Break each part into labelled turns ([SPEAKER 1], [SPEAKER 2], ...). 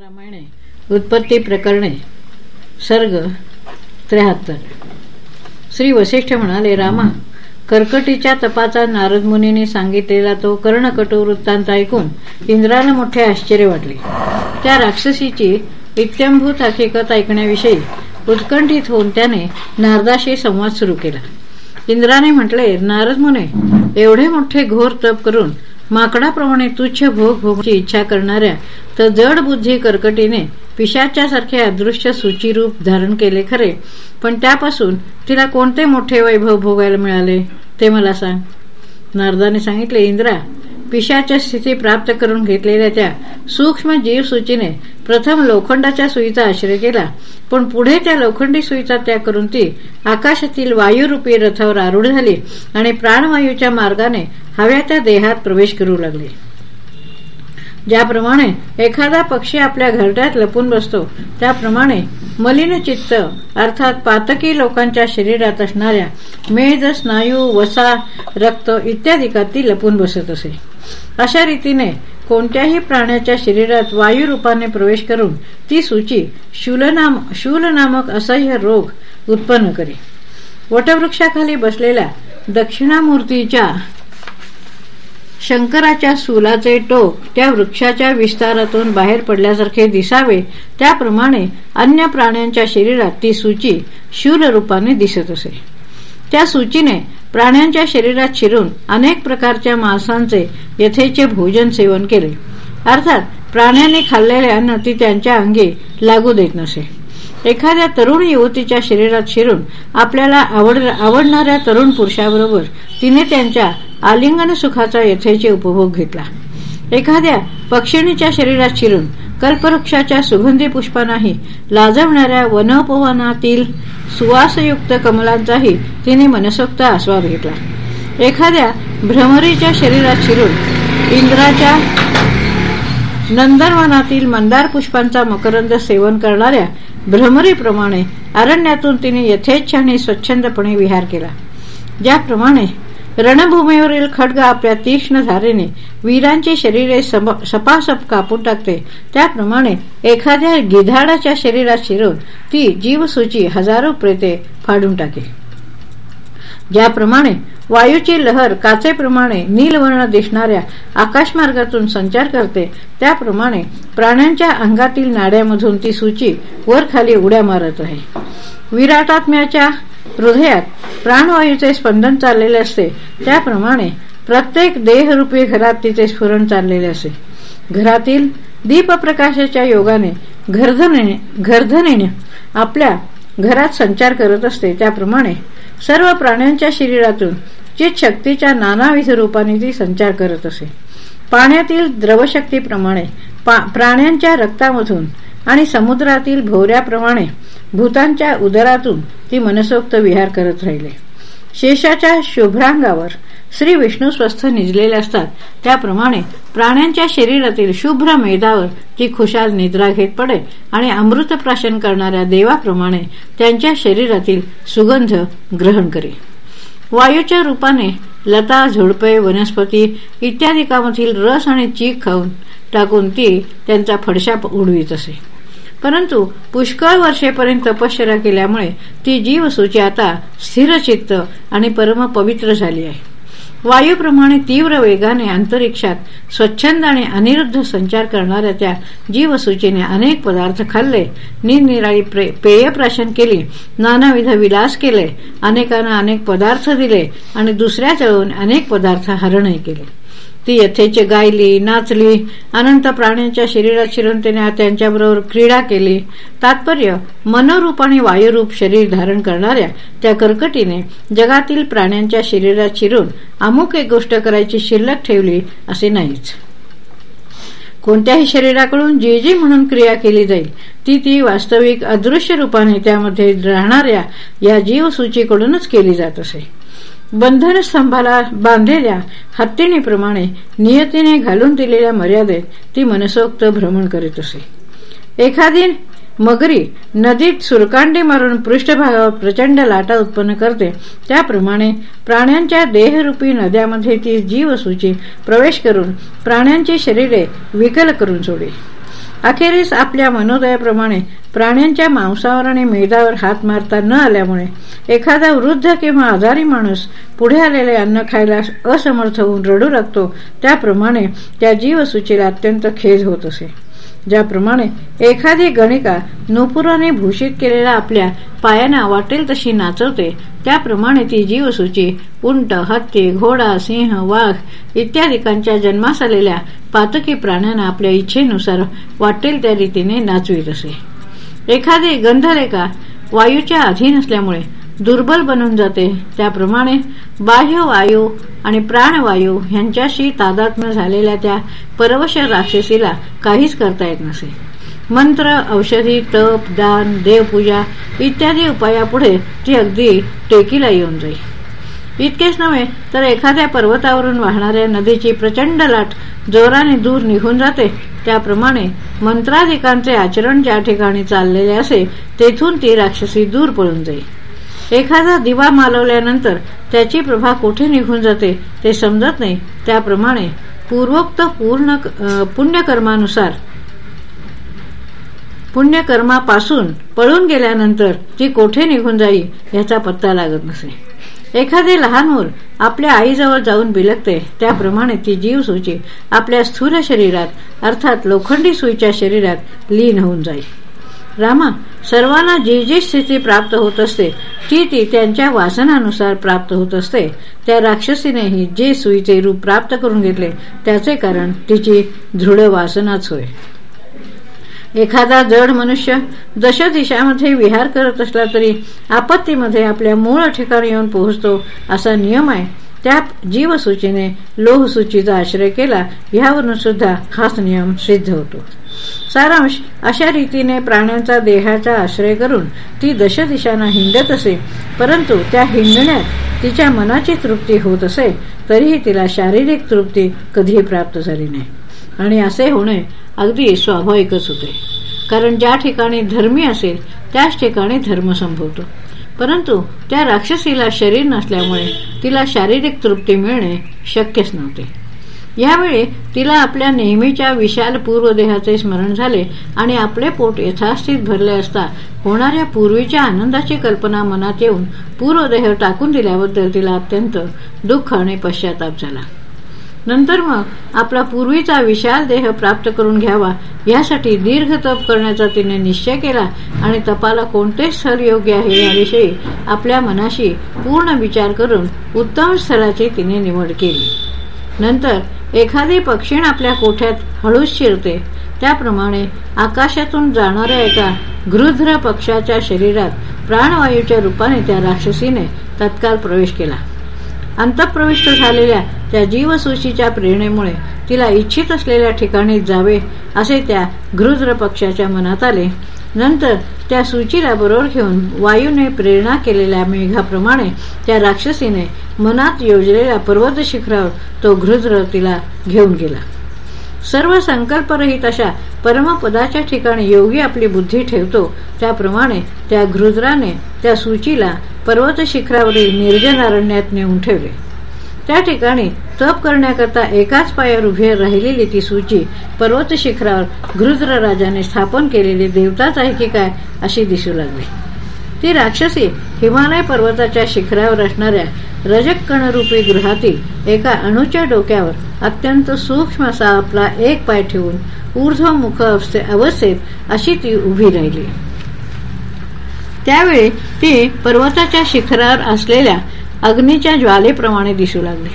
[SPEAKER 1] रामायणे उत्पत्ती प्रकरणे सर्ग त्र्याहत्तर. श्री वसिष्ठ म्हणाले रामा कर्कटीच्या तपाचा नारद मुनीने सांगितलेला तो कर्णकटू वृत्तांत ऐकून इंद्राला मोठे आश्चर्य वाटले. त्या राक्षसीची इत्यंभूत हकीकत ऐकण्याविषयी उत्कंठित होऊन त्याने नारदाशी संवाद सुरू केला. इंद्राने म्हटले नारद मुने एवढे मोठे घोर तप करून माकडाप्रमाणे तुच्छ भोग भोगची इच्छा करणाऱ्या तर जड बुद्धी कर्कटीने पिशाच्यासारखे अदृश्य सूचीरूप धारण केले खरे. पण त्यापासून तिला कोणते मोठे वैभव भोगायला मिळाले? ते मला सांग. नारदाने सांगितले इंद्रा पिशाच्या स्थिती प्राप्त करून घेतलेल्या त्या सूक्ष्म जीवसूचीने प्रथम लोखंडाच्या सुईचा आश्रय केला. पण पुढे त्या लोखंडी सुईचा त्याग करून ती आकाशातील वायुरूपी रथावर आरूढ झाली आणि प्राणवायूच्या मार्गाने हव्या त्या देहात प्रवेश करू लागली. ज्याप्रमाणे एखादा पक्षी आपल्या घरट्यात लपून बसतो त्याप्रमाणे मलिन चित्त अर्थात पातकी लोकांच्या शरीरात असणाऱ्या मेद स्नायू वसा रक्त इत्यादिकात ती लपून बसत असे. अशा रीतीने कोणत्याही प्राण्याच्या शरीरात वायू रूपाने प्रवेश करून ती सूची शूलनाम शूलनामक असह्य रोग उत्पन्न करी. वटवृक्षाखाली बसलेल्या दक्षिणामूर्तीच्या शंकराच्या सुलाचे टोक त्या वृक्षाच्या विस्तारातून बाहेर पडल्यासारखे दिसावे त्याप्रमाणे अन्य प्राण्यांच्या शरीरात ती सूची शूल रूपाने दिसत असे. त्या सूचीने प्राण्यांच्या शरीरात शिरून अनेक प्रकारच्या मांसांचे यथेचे भोजन सेवन केले. अर्थात प्राण्यांनी खाल्लेले अन्न ती त्यांच्या अंगी लागू देत नसे. एखाद्या तरुण युवतीच्या शरीरात शिरून आपल्याला आवड आवडणाऱ्या तरुण पुरुषाबरोबर तिने त्यांच्या आलिंगन सुखाचा यथेचे उपभोग घेतला. एखाद्या पक्षिणीच्या शरीरात शिरून कल्पवृक्षाच्या सुगंधी पुष्पांनाही लाजवणाऱ्या वनोपवनातील सुवासयुक्त कमलांचाही तिने मनसोक्त आस्वाद घेतला. एखाद्या भ्रमरीच्या शरीरात शिरून इंद्राच्या नंदनवनातील मंदार पुष्पांचा मकरंद सेवन करणाऱ्या भ्रमरीप्रमाणे अरण्यातून तिने यथेच्छाने स्वच्छंदपणे विहार केला. ज्याप्रमाणे रणभूमीवरील खड्ग आपल्या तीक्ष्ण धारेने वीरांची शरीरे सपासप कापून टाकते. त्याप्रमाणे एखाद्या गिधाडाच्या शरीरात शिरून ती जीवसूची हजारो प्रेते फाडून टाके. ज्याप्रमाणे वायूची लहर काचेप्रमाणे नीलवर्ण दिसणाऱ्या आकाशमार्गातून संचार करते त्याप्रमाणे प्राण्यांच्या अंगातील नाड्यामधून ती सूची वर खाली उड्या मारत आहे. विराटात्म्याच्या हृदयात प्राणवायूचे स्पंदन चाललेले असते त्याप्रमाणे प्रत्येक देहरूपी घरात तिचे स्फुरण चाललेले असे घरातील दीपप्रकाशाच्या योगाने घरधने घरधनेने आपल्या घरात संचार करत असते. त्याप्रमाणे सर्व प्राण्यांच्या शरीरातून चित शक्तीच्या नानाविध रूपाने ती संचार करत असे. पाण्यातील द्रवशक्तीप्रमाणे प्राण्यांच्या रक्तामधून आणि समुद्रातील भोवऱ्याप्रमाणे भूतांच्या उदरातून ती मनसोक्त विहार करत राहिले. शेषाच्या शुभ्रांगावर श्री विष्णू स्वस्थ निजलेले असतात. त्याप्रमाणे प्राण्यांच्या शरीरातील शुभ्र मेदावर ती खुशाल निद्रा घेत पडे आणि अमृत प्राशन करणाऱ्या देवाप्रमाणे त्यांच्या शरीरातील सुगंध ग्रहण करी वायूच्या रूपाने लता झुडपे वनस्पती इत्यादिकामधील रस आणि चीक खाऊन टाकून ती त्यांचा फडशा उडवीत असे. परंतु पुष्कळ वर्षेपर्यंत तपश्चर्या केल्यामुळे ती जीवसूची आता स्थिरचित्त आणि परम पवित्र झाली आहे. वायूप्रमाणे तीव्र वेगाने अंतरिक्षात स्वच्छंद आणि अनिरुद्ध संचार करणाऱ्या त्या जीवसूचीने अनेक पदार्थ खाल्ले निरनिराळी पेय प्राशन केली नानाविध विलास केले अनेकांना अनेक पदार्थ दिले आणि दुसऱ्या चळवून अनेक पदार्थ हरणही केले. ती यथेचे गायली नाचली अनंत प्राण्यांच्या शरीरात शिरून त्यांच्याबरोबर क्रीडा केली. तात्पर्य मनोरूप आणि वायुरूप शरीर धारण करणाऱ्या त्या कर्कटीने जगातील प्राण्यांच्या शरीरात शिरून अमुक एक गोष्ट करायची शिल्लक ठेवली असे नाहीच. कोणत्याही शरीराकडून जी जी म्हणून क्रिया केली जाईल ती ती वास्तविक अदृश्य रूपाने त्यामध्ये राहणाऱ्या या जीवसूचीकडूनच केली जात असे. बंधन स्तंभाला बांधलेल्या हत्तीणीप्रमाणे नियतीने घालून दिलेल्या मर्यादेत ती मनसोक्त भ्रमण करीत असे. एखादी मगरी नदीत सुरकांडी मारून पृष्ठभागावर प्रचंड लाटा उत्पन्न करते त्याप्रमाणे प्राण्यांच्या देहरूपी नद्यामध्ये ती जीवसूची प्रवेश करून प्राण्यांची शरीरे विकल करून सोडे. अखेरीस आपल्या मनोदयाप्रमाणे प्राण्यांच्या मांसावर आणि मेदावर हात मारता न आल्यामुळे एखादा वृद्ध किंवा आजारी माणूस पुढे आलेले अन्न खायला असमर्थ होऊन रडू लागतो त्याप्रमाणे त्या जीवसूचीला अत्यंत खेद होत असे. ज्याप्रमाणे एखादी गणिका नुपुराने भूषित केलेल्या आपल्या पायांना वाटेल तशी नाचवते त्याप्रमाणे ती जीवसूची उंट हत्ती घोडा सिंह वाघ इत्यादिकांच्या जन्मास आलेल्या पातकी प्राण्यांना आपल्या इच्छेनुसार वाटेल त्या रीतीने नाचवीत असे. एखादी गंधरेखा वायूच्या अधीन असल्यामुळे दुर्बल बनून जाते. त्याप्रमाणे बाह्य वायू आणि प्राणवायू यांच्याशी तादात्म्य झालेल्या त्या परवश राक्षसीला काहीच करता येत नसे. मंत्र औषधी तप दान देवपूजा इत्यादी उपायापुढे ती अगदी टेकीला येऊन जाई. इतकेच नव्हे तर एखाद्या पर्वतावरून वाहणाऱ्या नदीची प्रचंड लाट जोराने दूर निघून जाते. त्याप्रमाणे मंत्राधिकांचे आचरण ज्या ठिकाणी चाललेले असे तेथून ती राक्षसी दूर पळून जाईल एखादा दिवा मालवल्यानंतर त्याची प्रभा कुठे निघून जाते ते समजत नाही. त्याप्रमाणे पूर्वोक्त पूर्ण पुण्यकर्मानुसार पुण्यकर्मापासून पळून गेल्यानंतर ती कोठे निघून जाई याचा पत्ता लागत नसे. एखादे लहान मूल आपल्या आईजवळ जाऊन बिलकते त्याप्रमाणे ती जीव सूची आपल्या स्थूल शरीरात अर्थात लोखंडी सुईच्या शरीरात लीन होऊन जाईल रामा सर्वांना जी जी स्थिती प्राप्त होत असते ती ती त्यांच्या वासनानुसार प्राप्त होत असते. त्या राक्षसीनेही जे सुईचे रूप प्राप्त करून घेतले त्याचे कारण तिची दृढ वासनाच होय. एखादा जड मनुष्य दश दिशामध्ये विहार करत असला तरी आपत्तीमध्ये आपल्या मूळ ठिकाणी येऊन पोहोचतो असा नियम आहे. त्या जीवसूचीने लोहसूचीचा आश्रय केला यावरून सुद्धा हाच नियम सिद्ध होतो. सारांश. अशा रीतीने प्राण्यांचा देहाचा आश्रय करून ती दशदिशांना हिंडत असे. परंतु त्या हिंडण्यात तिच्या मनाची तृप्ती होत असे तरीही तिला शारीरिक तृप्ती कधीही प्राप्त झाली नाही. आणि असे होणे अगदी स्वाभाविकच होते. कारण ज्या ठिकाणी धर्मी असेल त्याच ठिकाणी धर्म संभवतो. परंतु त्या राक्षसीला शरीर नसल्यामुळे तिला शारीरिक तृप्ती मिळणे शक्यच नव्हते. यावेळी तिला आपल्या नेहमीच्या विशाल पूर्वदेहाचे स्मरण झाले आणि आपले पोट यथास्थित भरले असता होणाऱ्या पूर्वीच्या आनंदाची कल्पना मनात येऊन पूर्वदेह टाकून दिल्याबद्दल तिला अत्यंत दुःख आणि पश्चाताप झाला. नंतर मग आपला पूर्वीचा विशाल देह प्राप्त करून घ्यावा यासाठी दीर्घ तप करण्याचा तिने निश्चय केला आणि तपाला कोणते स्थळ योग्य आहे याविषयी आपल्या मनाशी पूर्ण विचार करून उत्तम स्थळाची तिने निवड केली. नंतर एखादी पक्षीण आपल्या कोठ्यात हळूच शिरते. त्याप्रमाणे आकाशातून जाणाऱ्या एका गृध्र पक्षाच्या शरीरात प्राणवायूच्या रूपाने त्या राक्षसीने तत्काल प्रवेश केला. अंतप्रविष्ट झालेल्या त्या जीवसूशीच्या प्रेरणेमुळे तिला इच्छित असलेल्या ठिकाणी जावे असे त्या गृध्र पक्षाच्या मनात आले. नंतर त्या सूचीला बरोबर घेऊन वायूने प्रेरणा केलेल्या मेघाप्रमाणे त्या राक्षसीने मनात योजलेल्या पर्वत शिखरावर तो घृद्र तिला घेऊन गेला. सर्व संकल्परहित अशा परमपदाच्या ठिकाणी योगी आपली बुद्धी ठेवतो त्याप्रमाणे त्या घृद्राने त्या सूचीला पर्वत शिखरावरील निर्जनारण्यात नेऊन ठेवले. त्या ठिकाणी तप करण्याकरता एकाच पायावर उभी राहिलेली ती सूची पर्वत शिखरावर घृद्र राजाने स्थापन केलेली देवताच आहे की काय अशी दिसू लागली. ती राक्षसी हिमालय पर्वताच्या शिखरावर असणाऱ्या रजकणरूपी गृहातील एका अणूच्या डोक्यावर अत्यंत सूक्ष्म असा आपला एक पाय ठेवून ऊर्ध्वमुख अवस्थेत अशी ती उभी राहिली. त्यावेळी ती पर्वताच्या शिखरावर असलेल्या अग्नीच्या ज्वालेप्रमाणे दिसू लागले.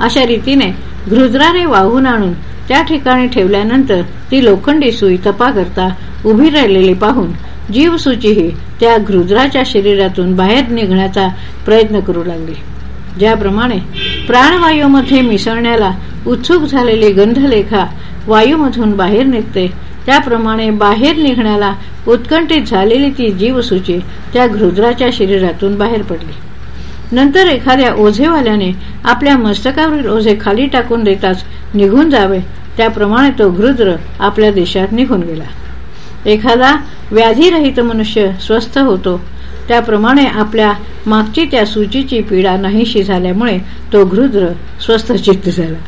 [SPEAKER 1] अशा रीतीने घृद्रारे वाहून आणून त्या ठिकाणी ठेवल्यानंतर ती लोखंडी सुई तपा करता उभी राहिलेली पाहून जीवसूचीही त्या घृद्राच्या शरीरातून बाहेर निघण्याचा प्रयत्न करू लागली. ज्याप्रमाणे प्राणवायूमध्ये मिसळण्याला उत्सुक झालेली गंधलेखा वायूमधून बाहेर निघते त्याप्रमाणे बाहेर निघण्याला उत्कंठित झालेली ती जीवसूची त्या घृद्राच्या शरीरातून बाहेर पडली. नंतर एखाद्या ओझेवाल्याने आपल्या मस्तकावरील ओझे खाली टाकून देताच निघून जावे त्याप्रमाणे तो घृद्र आपल्या देशात निघून गेला. एखादा व्याधीरहित मनुष्य स्वस्थ होतो त्याप्रमाणे आपल्या मागची त्या सूचीची पीडा नाहीशी झाल्यामुळे तो घृद्र स्वस्थ चित्त झाला.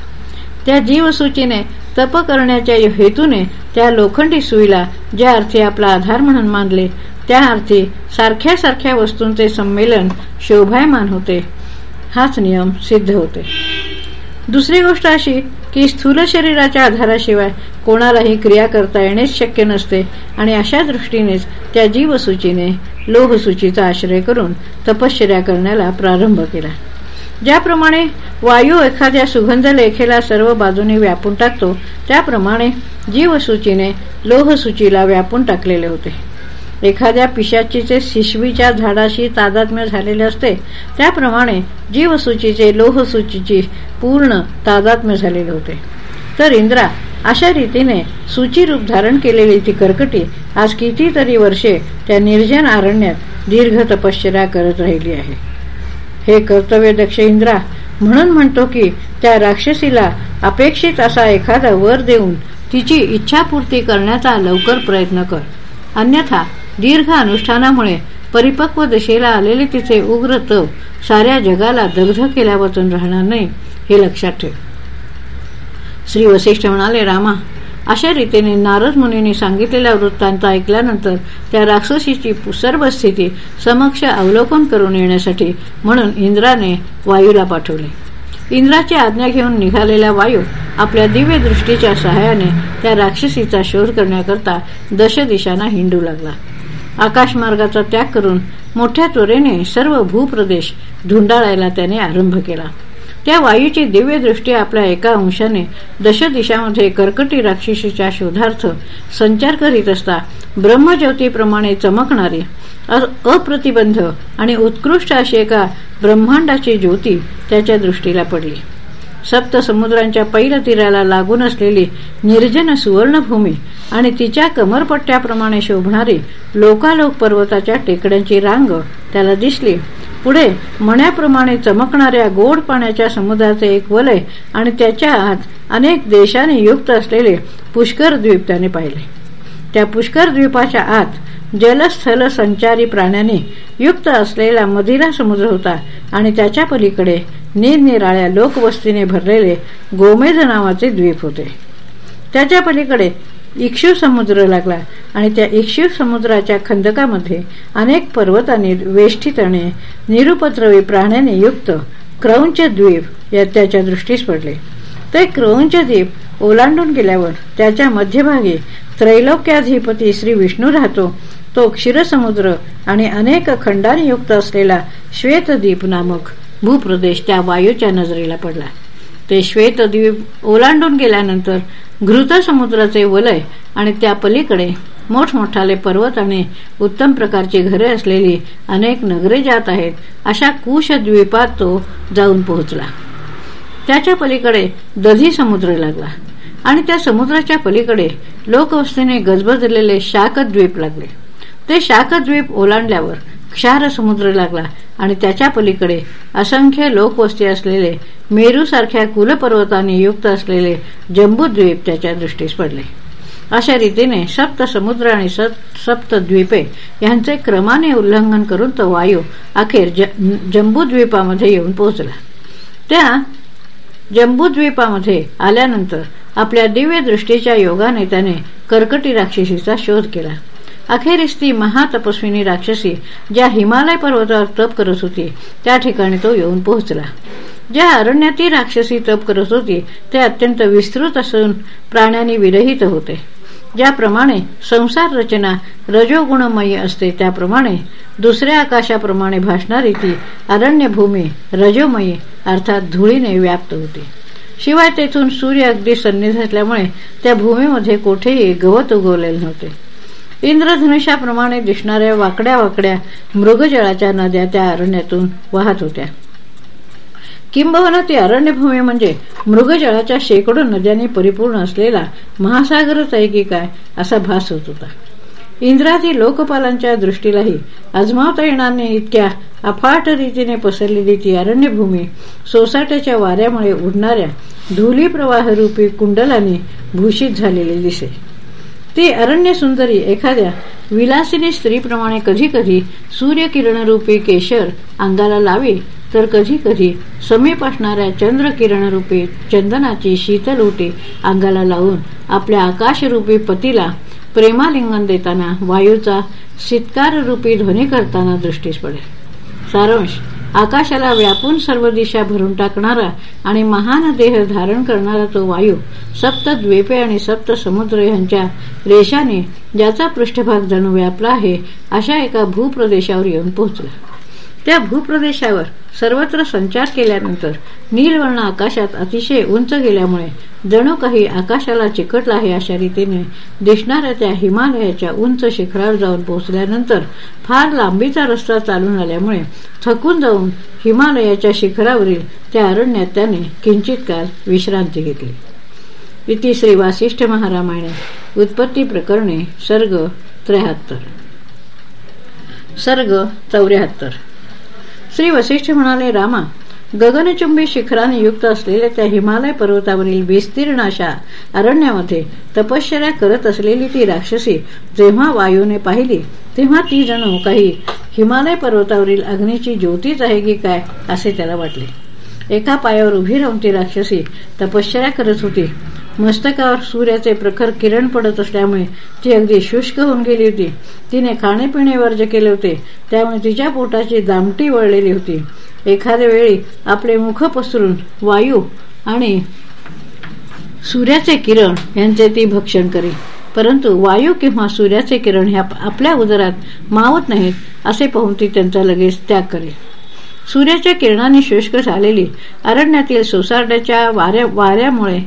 [SPEAKER 1] त्या जीवसूचीने तप करण्याच्या हेतूने त्या लोखंडी सुईला ज्या अर्थी आपला आधार म्हणून मानले त्या अर्थी सारख्या सारख्या वस्तूंचे संमेलन शोभायमान होते. हाच नियम सिद्ध होते. दुसरी गोष्ट अशी की स्थूल शरीराच्या आधाराशिवाय कोणालाही क्रिया करता येणेच शक्य नसते आणि अशा दृष्टीनेच त्या जीवसूचीने लोहसूचीचा आश्रय करून तपश्चर्या करण्याला प्रारंभ केला. ज्याप्रमाणे वायू एखाद्या सुगंध लेखेला सर्व बाजूने व्यापून टाकतो त्याप्रमाणे जीवसूचीने लोहसूचीला व्यापून टाकलेले होते. एखाद्या पिशाचीचे शिशवीच्या झाडाशी तादात्म्य झालेले असते त्याप्रमाणे जीवसूचीचे लोहसूचीची पूर्ण तादात्म्य झालेले होते. तर इंद्रा अशा रीतीने सूचीरूप धारण केलेली ती कर्कटी आज कितीतरी वर्षे त्या निर्जन आरण्यात दीर्घ तपश्चर्या करत राहिली आहे. हे कर्तव्य दक्ष इंद्रा म्हणून म्हणतो की त्या राक्षसीला अपेक्षित असा एखादा वर देऊन तिची इच्छापूर्ती करण्याचा लवकर प्रयत्न कर. अन्यथा दीर्घ अनुष्ठानामुळे परिपक्व दिशेला आलेले तिचे उग्र तव साऱ्या जगाला दग्ध केल्यापासून राहणार नाही हे लक्षात ठेव. श्री वसिष्ठ म्हणाले रामा अशा रीतीने नारद मुनींनी सांगितलेल्या वृत्तांत ऐकल्यानंतर त्या राक्षसीची सर्व स्थिती समक्ष अवलोकन करून येण्यासाठी म्हणून इंद्राने वायूला पाठवले. इंद्राची आज्ञा घेऊन निघालेला वायू आपल्या दिव्य दृष्टीच्या सहाय्याने त्या राक्षसीचा शोध करण्याकरता दश दिशांना हिंडू लागला. आकाशमार्गाचा त्याग करून मोठ्या त्वरेने सर्व भूप्रदेश धुंडाळायला त्याने आरंभ केला. त्या वायूची दिव्यदृष्टी आपल्या एका अंशाने दश दिशामध्ये कर्कटी राक्षसीच्या शोधार्थ संचार करीत असता ब्रह्मज्योतीप्रमाणे चमकणारी अप्रतिबंध आणि उत्कृष्ट अशी एका ब्रह्मांडाची ज्योती त्याच्या दृष्टीला पडली. सप्त समुद्रांच्या पैल तीराला लागून असलेली निर्जन सुवर्णभूमी आणि तिच्या कमरपट्ट्याप्रमाणे शोभणारी लोकालोक पर्वताच्या टेकड्यांची रांग त्याला दिसली. पुढे मण्याप्रमाणे चमकणाऱ्या गोड पाण्याच्या समुद्राचे एक वलय आणि त्याच्या आत अनेक देशांनी युक्त असलेले पुष्कर द्वीप त्याने पाहिले. त्या पुष्कर द्वीपाच्या आत जलस्थल संचारी प्राण्याने युक्त असलेला मदिरा समुद्र होता आणि त्याच्या पलीकडे निरनिराळ्या लोकवस्तीने भरलेले गोमेध नावाचे द्वीप होते. त्याच्या पलीकडे इक्षू समुद्र लागला आणि त्या इक्षू समुद्राच्या खंदकामध्ये अनेक पर्वतांनी वेष्टितणे निरुपद्रवी प्राण्याने युक्त क्रौंच द्वीप या त्याच्या दृष्टीस पडले. ते क्रौंच द्वीप ओलांडून गेल्यावर त्याच्या मध्यभागी त्रैलोक्याधिपती श्री विष्णू राहतो तो क्षीरसमुद्र आणि अनेक खंडांनी युक्त असलेला श्वेतद्वीप नामक भूप्रदेश त्या वायूच्या नजरेला पडला. ते श्वेतद्वीप ओलांडून गेल्यानंतर घृत समुद्राचे वलय आणि त्या पलीकडे मोठमोठाले पर्वत आणि उत्तम प्रकारची घरे असलेली अनेक नगरे जात आहेत अशा कुश द्वीपात तो जाऊन पोहोचला. त्याच्या पलीकडे दधी समुद्र लागला आणि त्या समुद्राच्या पलीकडे लोकवस्तीने गजबजलेले शाकद्वीप लागले. ते शाकद्वीप ओलांडल्यावर क्षार समुद्र लागला आणि त्याच्या पलीकडे असंख्य लोकवस्ती असलेले मेरूसारख्या कुलपर्वतांनी युक्त असलेले जम्बूद्वीप त्याच्या दृष्टीस पडले. अशा रीतीने सप्त समुद्र आणि सप्त द्वीपे यांचे क्रमाने उल्लंघन करून तो वायू अखेर जम्बूद्वीपामध्ये येऊन पोहोचला. त्या जम्बूद्वीपामध्ये आल्यानंतर आपल्या दिव्य दृष्टीच्या योगाने त्याने कर्कटी राक्षसीचा शोध केला. अखेरीस ती महातपस्विनी राक्षसी ज्या हिमालय पर्वतावर तप करत होती त्या ठिकाणी तो येऊन पोहोचला. ज्या अरण्यात ती राक्षसी तप करत होती ते अत्यंत विस्तृत असून प्राण्यांनी विरहित होते. ज्याप्रमाणे संसार रचना रजोगुणमयी असते त्याप्रमाणे दुसऱ्या आकाशाप्रमाणे भासणारी ती अरण्यभूमी रजोमयी अर्थात धुळीने व्याप्त होती. शिवाय तेथून सूर्य अगदी सन्नी असल्यामुळे त्या भूमीमध्ये कोठेही गवत उगवलेले नव्हते. इंद्रधनुष्याप्रमाणे दिसणाऱ्या वाकड्या वाकड्या मृगजळाच्या नद्या त्या अरण्यातून वाहत होत्या. किंबहुना ती अरण्यभूमी म्हणजे मृगजळाच्या शेकडो नद्यांनी परिपूर्ण असलेला महासागरच आहे की काय असा भास होत होता. इंद्रादी लोकपालांच्या दृष्टीलाही अजमावता येणार नाही इतक्या अफाट रीतीने पसरलेली ती अरण्यभूमी सोसाट्याच्या वाऱ्यामुळे उडणाऱ्या धुली प्रवाहरूपी कुंडलांनी भूषित झालेली दिसे. ती अरण्य सुंदरी एखाद्या विलासिनी स्त्रीप्रमाणे कधी कधी सूर्यकिरणरूपी केशर अंगाला लावी तर कधी कधी समीप असणाऱ्या चंद्रकिरणरूपी चंदनाची शीतल उटी अंगाला लावून आपल्या आकाशरूपी पतीला प्रेमालिंगन देताना वायूचा रूपी ध्वनी करताना दृष्टीस पडेल. सारांश आकाशाला व्यापून सर्व दिशा भरून टाकणारा आणि महान देह धारण करणारा तो वायू सप्त द्वीपे आणि सप्त समुद्र यांच्या रेषाने ज्याचा पृष्ठभाग जणू व्यापला आहे अशा एका भूप्रदेशावर येऊन पोहोचला. त्या भूप्रदेशावर सर्वत्र संचार केल्यानंतर नीलवर्ण आकाशात अतिशय उंच गेल्यामुळे जणू काही आकाशाला चिकटला आहे अशा रीतीने दिसणाऱ्या त्या हिमालयाच्या उंच शिखरावर जाऊन पोहोचल्यानंतर फार लांबीचा रस्ता चालून आल्यामुळे थकून जाऊन हिमालयाच्या शिखरावरील त्या अरण्यात त्याने किंचित काल विश्रांती घेतली. इति श्री वासिष्ठ महारामाने उत्पत्ती प्रकरणे सर्ग त्र्याहत्तर. सर्ग चौऱ्याहत्तर. श्री वसिष्ठ म्हणाले रामा गगनचुंबी शिखराने युक्त असलेल्या त्या हिमालय पर्वतावरील विस्तीर्ण अशा अरण्यामध्ये तपश्चर्या करत असलेली ती राक्षसी जेव्हा वायूने पाहिली तेव्हा ती जणू काही हिमालय पर्वतावरील अग्नीची ज्योतीच आहे की काय असे त्याला वाटले. एका पायावर उभी राहून ती राक्षसी तपश्चर्या करत होती. मस्तकावर सूर्याचे प्रखर किरण पडत असल्यामुळे ती अगदी शुष्क होऊन गेली होती. तिने खाणेपिणे वर्ज केले होते. त्यामुळे तिच्या पोटाची दामटी वळलेली होती. एखाद्या वेळी आपले मुख पसरून वायू आणि सूर्याचे किरण यांचे ती भक्षण करी परंतु वायू किंवा सूर्याचे किरण ह्या आपल्या उदरात मावत नाहीत असे पाहून ती त्यांचा लगेच त्याग करेल सूर्याच्या किरणाने शुष्क झालेली अरण्यातील सोसारड्याच्या वाऱ्या वाऱ्यामुळे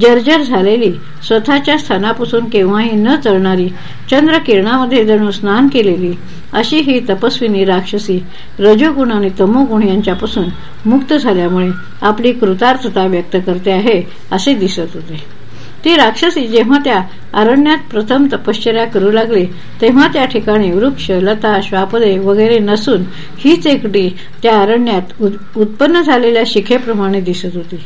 [SPEAKER 1] जर्जर झालेली स्वतःच्या स्थानापासून केव्हाही न चढणारी चंद्र किरणामध्ये जणू स्नान केलेली अशी ही तपस्विनी राक्षसी रजोगुण आणि तमोगुण यांच्यापासून मुक्त झाल्यामुळे आपली कृतार्थता व्यक्त करते आहे असे दिसत होते. ती राक्षसी जेव्हा त्या अरण्यात प्रथम तपश्चर्या करू लागली तेव्हा त्या ठिकाणी वृक्ष लता श्वापदे वगैरे नसून हीच एकटी त्या अरण्यात उत्पन्न झालेल्या शिखेप्रमाणे दिसत होती.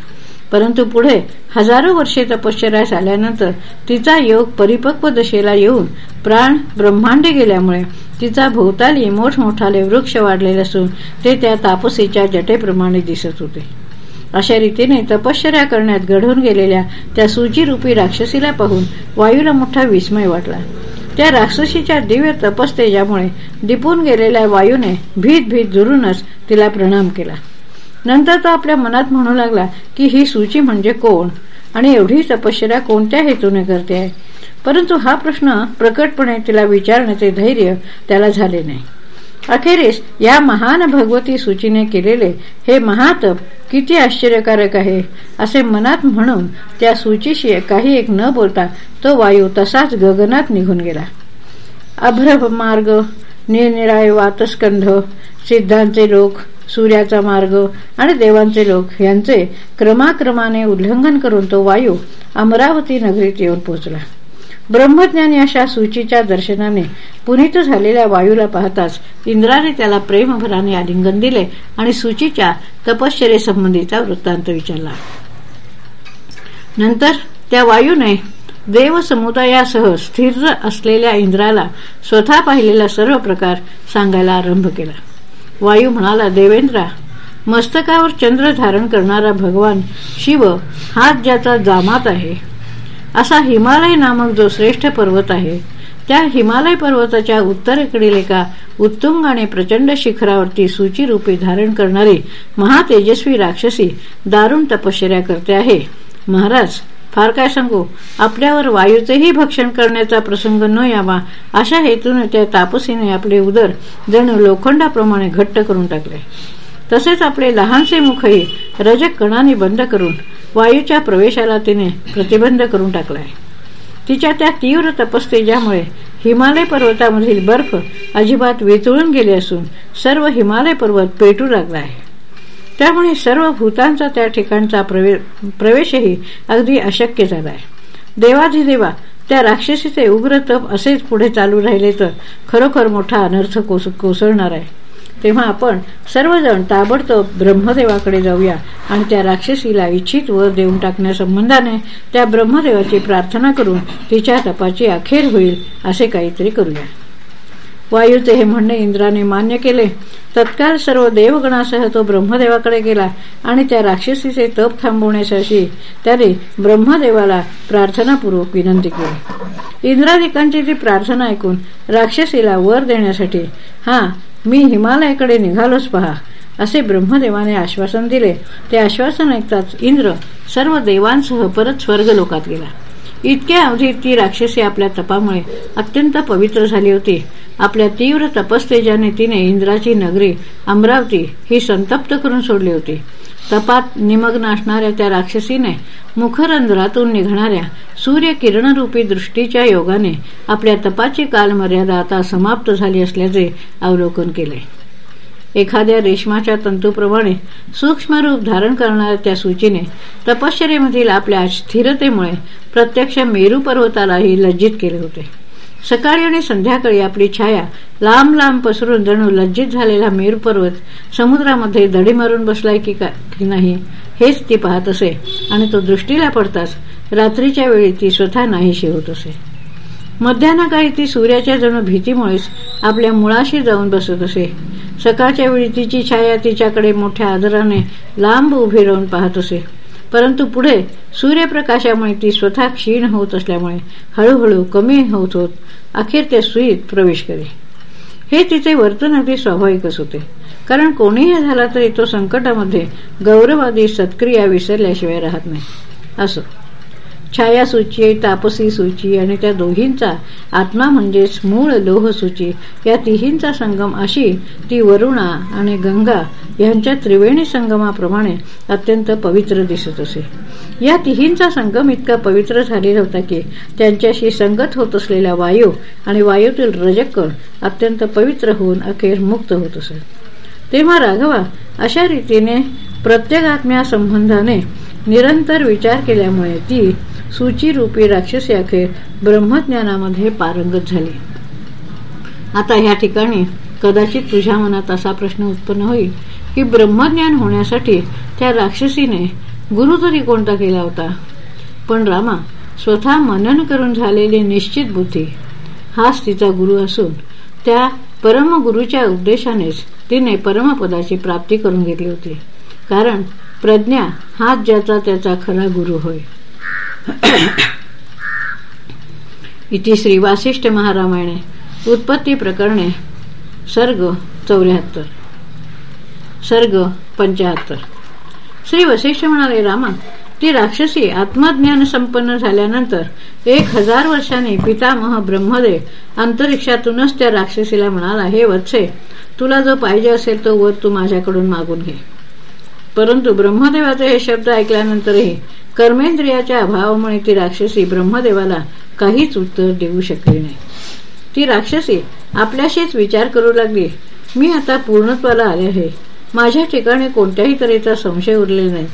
[SPEAKER 1] परंतु पुढे हजारो वर्षे तपश्चर्या झाल्यानंतर तिचा योग परिपक्व दशेला येऊन प्राण ब्रह्मांड गेल्यामुळे तिचा भोवताली मोठमोठाले वृक्ष वाढलेले असून ते त्या तापसीच्या जटेप्रमाणे दिसत होते. अशा रीतीने तपश्चर्या करण्यात घडून गेलेल्या त्या सूचीरूपी राक्षसीला पाहून वायूला मोठा विस्मय वाटला. त्या राक्षसीच्या दिव्य तपस्तेजामुळे दिपून गेलेल्या वायूने भीत भीत जुरूनच तिला प्रणाम केला. नंतर तो आपल्या मनात म्हणू लागला की ही सूची म्हणजे कोण? आणि एवढी तपश्चर्या कोणत्या हेतूने करते? आहे परंतु हा प्रश्न प्रकटपणे तिला विचारण्याचे धैर्य त्याला झाले नाही. अखेरीस या महान भगवती सूचीने केलेले हे महातप किती आश्चर्यकारक आहे असे मनात म्हणून त्या सूचीशी काही एक न बोलता तो वायू तसाच गगनात निघून गेला. अभ्रभ मार्ग निरनिराळे वातस्कंध सिद्धांचे लोक सूर्याचा मार्ग आणि देवांचे लोक यांचे क्रमाक्रमाने उल्लंघन करून तो वायू अमरावती नगरीत येऊन पोहोचला. ब्रह्मज्ञानी अशा सूचीच्या दर्शनाने पुनित झालेल्या वायूला पाहताच इंद्राने त्याला प्रेमभराने आलिंगन दिले आणि सूचीच्या तपश्चरेसंबंधीचा वृत्तांत विचारला. नंतर त्या वायूने देव समुदायासह स्थिर असलेल्या इंद्राला स्वतः पाहिलेला सर्व प्रकार सांगायला आरंभ केला. वायू म्हणाला देवेंद्रा मस्तकावर चंद्र धारण करणारा भगवान शिव हाच ज्याचा जामात आहे असा हिमालय नामक जो श्रेष्ठ पर्वत आहे त्या हिमालय पर्वताच्या उत्तरेकडील एका उत्तुंग आणि प्रचंड शिखरावरती सूचीरूपी धारण करणारी महातेजस्वी राक्षसी दारुण तपश्चर्या करते आहे. महाराज फार काय सांगू? आपल्यावर वायूचेही भक्षण करण्याचा प्रसंग न यावा अशा हेतूने त्या तापसीने आपले उदर जणू लोखंडाप्रमाणे घट्ट करून टाकले. तसेच आपले लहानसे मुखही रजक कणाने बंद करून वायूच्या प्रवेशाला तिने प्रतिबंध करून टाकलाय. तिच्या त्या तीव्र तपस्तेजामुळे हिमालय पर्वतामधील बर्फ अजिबात वेचळून गेले असून सर्व हिमालय पर्वत पेटू लागला आहे त्यामुळे सर्व भूतांचा त्या ठिकाणचा प्रवेशही अगदी अशक्य झाला आहे देवाधिदेवा त्या राक्षसीचे उग्र तप असेच पुढे चालू राहिले तर खरोखर मोठा अनर्थ कोसळणार आहे. तेव्हा आपण सर्वजण ताबडतोब ब्रह्मदेवाकडे जाऊया आणि त्या राक्षसीला इच्छित वर देऊन टाकण्यासंबंधाने त्या ब्रह्मदेवाची प्रार्थना करून तिच्या तपाची अखेर होईल असे काहीतरी करूया. वायूचे हे म्हणणे इंद्राने मान्य केले. तत्काळ सर्व देवगणासह तो ब्रह्मदेवाकडे गेला आणि त्या राक्षसीचे तप थांबवण्यासाठी त्याने ब्रह्मदेवाला प्रार्थनापूर्वक विनंती केली. इंद्राधिकांची ती प्रार्थना ऐकून राक्षसीला वर देण्यासाठी हा मी हिमालयाकडे निघालोच पहा. असे ब्रह्मदेवाने आश्वासन दिले. ते आश्वासन ऐकताच इंद्र सर्व देवांसह परत स्वर्ग लोकात गेला. इतक्या अवधीत ती राक्षसी आपल्या तपामुळे अत्यंत पवित्र झाली होती. आपल्या तीव्र तपस्तेजाने तिने इंद्राची नगरी अमरावती ही संतप्त करून सोडली होती. तपात निमग्न असणाऱ्या त्या राक्षसीने मुखरंध्रातून निघणाऱ्या सूर्यकिरणरूपी दृष्टीच्या योगाने आपल्या तपाची कालमर्यादा आता समाप्त झाली असल्याचे अवलोकन केले. एखाद्या रेशमाच्या तंतूप्रमाणे सूक्ष्म रूप धारण करणाऱ्या त्या सूचीने तपश्चर्येमधील आपल्या स्थिरतेमुळे प्रत्यक्ष मेरू पर्वतालाही लज्जित केले होते. सकाळी आणि संध्याकाळी आपली छाया लांब लांब पसरून जणू लज्जित झालेला मीर पर्वत समुद्रामध्ये दडी मारून बसलाय की, की नाही हेच ती पाहत असे. आणि तो दृष्टीला पडताच रात्रीच्या वेळी ती स्वतः नाहीशी होत असे. मध्यान्हकाळी ती सूर्याच्या जणू भीतीमुळेच आपल्या मुळाशी जाऊन बसत असे. सकाळच्या वेळी तिची छाया तिच्याकडे मोठ्या आदराने लांब उभी राहून पाहत असे. परंतु पुढे सूर्यप्रकाशामुळे ती स्वतः क्षीण होत असल्यामुळे हळूहळू कमी होत होत अखेर त्या सुईत प्रवेश करे हे तिचे वर्तन अगदी स्वाभाविकच होते. कारण कोणीही झाला तरी तो संकटामध्ये गौरवादी सत्क्रिया विसरल्याशिवाय राहत नाही. असो छाया सूची तापसी सूची आणि त्या दोघींचा आत्मा म्हणजेच मूळ लोह सूची. या तिहींचा संगम अशी ती वरुणा आणि गंगा यांच्या त्रिवेणी संगमाप्रमाणे अत्यंत पवित्र दिसत असे. या तिहींचा संगम इतका पवित्र झालेला होता की त्यांच्याशी संगत होत असलेला वायू आणि वायूतील रजकण अत्यंत पवित्र होऊन अखेर मुक्त होत असे. तेव्हा राघवा अशा रीतीने प्रत्येकात्म्या संबंधाने निरंतर विचार केल्यामुळे ती सूचीरूपी राक्षसी अखेर ब्रह्मज्ञानामध्ये पारंगत झाली. आता ह्या ठिकाणी कदाचित तुझ्या मनात असा प्रश्न उत्पन्न होईल की ब्रह्मज्ञान होण्यासाठी त्या राक्षसीने गुरु तरी कोणता केला होता? पण रामा स्वतः मनन करून झालेली निश्चित बुद्धी हाच तिचा गुरु असून त्या परमगुरूच्या उद्देशानेच तिने परमपदाची प्राप्ती करून घेतली होती. कारण प्रज्ञा हाच ज्याचा त्याचा खरा गुरु होय. इति श्री वासिष्ठ महारामायणे उत्पत्ती प्रकरणे सर्ग चौऱ्याहत्तर. सर्ग पंचाहत्तर श्री वसिष्ठ म्हणाले रामा ती राक्षसी आत्मज्ञान संपन्न झाल्यानंतर एक हजार वर्षांनी पितामह ब्रह्मदेव अंतरिक्षातूनच त्या राक्षसीला म्हणाला हे वत्से तुला जो पाहिजे असेल तो वर तू माझ्याकडून मागून घे. परंतु ब्रह्मदेवाचे हे शब्द ऐकल्यानंतरही कर्मेंद्रियाच्या अभावामुळे ती राक्षसी ब्रह्मदेवाला काहीच उत्तर देऊ शकली नाही. ती राक्षसी आपल्याशीच विचार करू लागली मी आता पूर्णत्वाला आले आहे. माझ्या ठिकाणी कोणत्याही तऱ्हेचा संशय उरलेला नाही.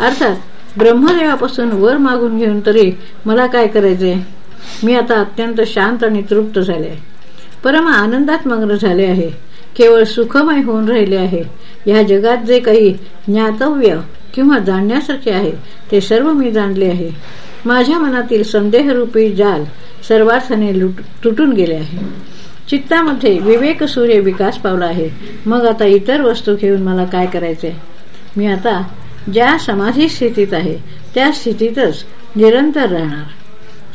[SPEAKER 1] अर्थात ब्रह्मदेवापासून वर मागून घेऊन तरी मला काय करायचे मी आता अत्यंत शांत आणि तृप्त झाले आहे. परम आनंदात मग्न झाले आहे. केवळ सुखमय होऊन राहिले आहे. या जगात जे काही ज्ञातव्य किंवा जाणण्यासारखे आहे ते सर्व मी जाणले आहे. माझ्या मनातील संदेहरूपी जाल सर्वार्थाने तुटून गेले आहे. चित्तामध्ये विवेक सूर्य विकास पावला आहे. मग आता इतर वस्तू घेऊन मला काय करायचे? मी आता ज्या समाधी स्थितीत आहे त्या स्थितीतच निरंतर राहणार.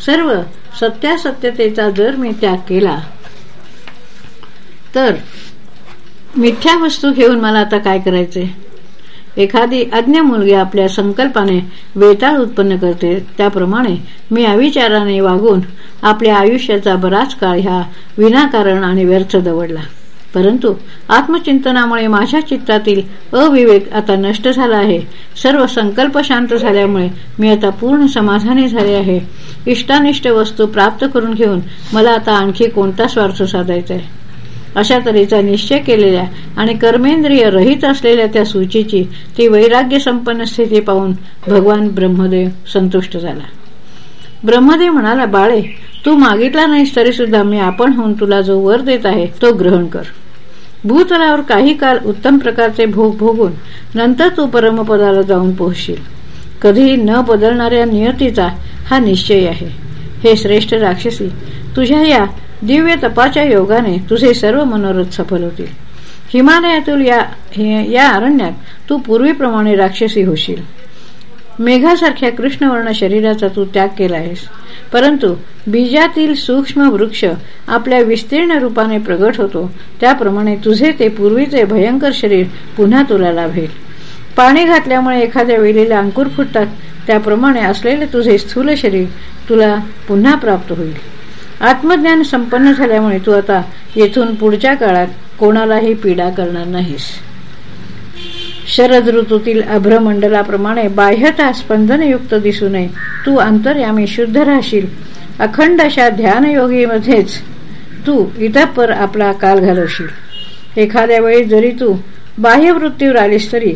[SPEAKER 1] सर्व सत्यासत्यतेचा जर मी त्याग केला तर मिथ्या वस्तू घेऊन मला आता काय करायचे एखादी अज्ञ मुलगी आपल्या संकल्पाने वेताळ उत्पन्न करते. त्याप्रमाणे मी अविचाराने वागून आपल्या आयुष्याचा बराच काळ ह्या विनाकारण आणि व्यर्थ दवडला. परंतु आत्मचिंतनामुळे माझ्या चित्तातील अविवेक आता नष्ट झाला आहे. सर्व संकल्प शांत झाल्यामुळे मी आता पूर्ण समाधानी झाले आहे. इष्टानिष्ट वस्तू प्राप्त करून घेऊन मला आता आणखी कोणता स्वार्थ साधायचा आहे अशा तऱ्हेचा निश्चय केलेल्या आणि कर्मेंद्रिय रहित असलेल्या त्या सूचीची ती वैराग्य संपन्न स्थिती पाहून भगवान ब्रह्मदेव संतुष्ट झाला. ब्रह्मदेव म्हणाला बाळे तू मागितला नाहीस तरी सुद्धा मी आपण होऊन तुला जो वर देत आहे तो ग्रहण कर. भूतलावर काही काल उत्तम प्रकारचे भोग भोगून नंतर तू परमपदाला जाऊन पोहोचशील. कधीही न बदलणाऱ्या नियतीचा हा निश्चय आहे. हे श्रेष्ठ राक्षसी तुझ्या या दिव्य तपाच्या योगाने तुझे सर्व मनोरथ सफल होतील. हिमालयातील या, या अरण्यात तू पूर्वीप्रमाणे राक्षसी होशील. मेघासारख्या कृष्णवर्ण शरीराचा तू त्याग केला आहेस. परंतु बीजातील सूक्ष्म वृक्ष आपल्या विस्तीर्ण रूपाने प्रगट होतो. त्याप्रमाणे तुझे ते पूर्वीचे भयंकर शरीर पुन्हा तुला लाभेल. पाणी घातल्यामुळे एखाद्या वेलीला अंकुर फुटतात. त्याप्रमाणे असलेले तुझे स्थूल शरीर तुला पुन्हा प्राप्त होईल. आत्मज्ञान संपन्न झाल्यामुळे तू आता येथून पुढच्या काळात कोणालाही पीडा करणार नाहीस. शरद ऋतूतील अभ्रमंडलाप्रमाणे बाह्यता स्पंदनयुक्त दिसू नये तू अंतर्यामी शुद्ध राहशील. अखंड अशा ध्यानयोगीमध्येच तू इतपर आपला काल घालवशील. एखाद्या वेळी जरी तू बाह्यवृत्तीवर आलीस तरी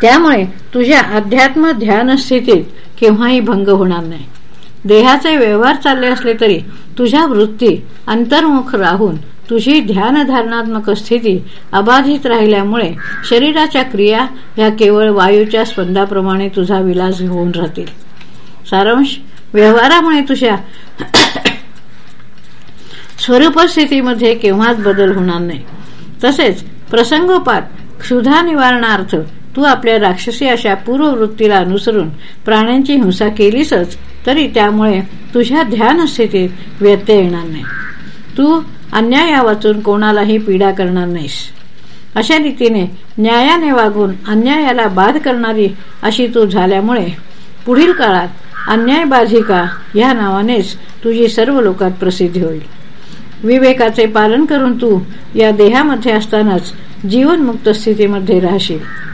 [SPEAKER 1] त्यामुळे तुझ्या अध्यात्म ध्यान स्थितीत केव्हाही भंग होणार नाही. देहाचे व्यवहार चालले असले तरी तुझ्या वृत्ती अंतर्मुख राहून तुझी ध्यानधारणात्मक स्थिती अबाधित राहिल्यामुळे शरीराच्या क्रिया ह्या केवळ वायूच्या स्पंदाप्रमाणे तुझा विलास होऊन राहतील. सारांश व्यवहारामुळे तुझ्या स्वरूपस्थितीमध्ये केव्हाच बदल होणार नाही. तसेच प्रसंगोपात क्षुधा निवारणार्थ तू आपल्या राक्षसी अशा पूर्ववृत्तीला अनुसरून प्राण्यांची हिंसा केलीसच तरी त्यामुळे तुझ्या ध्यान स्थितीत व्यत्यय येणार नाही. तू अन्याया वाचून कोणालाही पीडा करणार नाहीस. अशा रीतीने न्यायाने वागून अन्यायाला बाध करणारी अशी तू झाल्यामुळे पुढील काळात अन्यायबाधिका या नावानेच तुझी सर्व लोकात प्रसिद्धी होईल. विवेकाचे पालन करून तू या देहामध्ये असतानाच जीवनमुक्त स्थितीमध्ये राहशील.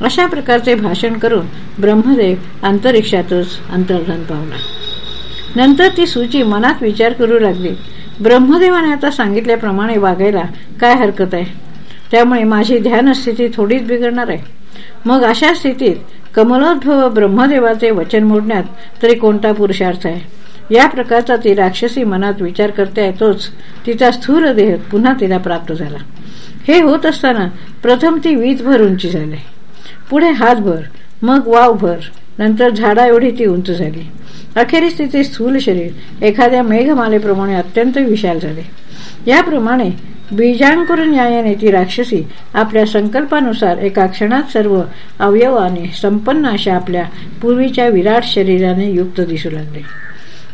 [SPEAKER 1] अशा प्रकारचे भाषण करून ब्रह्मदेव अंतरिक्षातच अंतर्धान पावला. नंतर ती सूची मनात विचार करू लागली. ब्रह्मदेवाने आता सांगितल्याप्रमाणे वागायला काय हरकत आहे? त्यामुळे माझी ध्यानस्थिती थोडीच बिघडणार आहे. मग अशा स्थितीत कमलोद्भव ब्रह्मदेवाचे वचन मोडण्यात तरी कोणता पुरुषार्थ आहे? या प्रकारचा ती राक्षसी मनात विचार करते आहे तोच तिचा स्थूल देह पुन्हा तिला प्राप्त झाला. हे होत असताना प्रथम ती वीज उंची झाली. पुढे हातभर मग वावभर नंतर झाडा एवढी ती उंच झाली. अखेरीस तिचे स्थूल शरीर एखाद्या मेघमालेप्रमाणे अत्यंत विशाल झाले. याप्रमाणे बीजांकुर न्यायाने ती राक्षसी आपल्या संकल्पानुसार एका क्षणात सर्व अवयवाने संपन्न अशा आपल्या पूर्वीच्या विराट शरीराने युक्त दिसू लागले.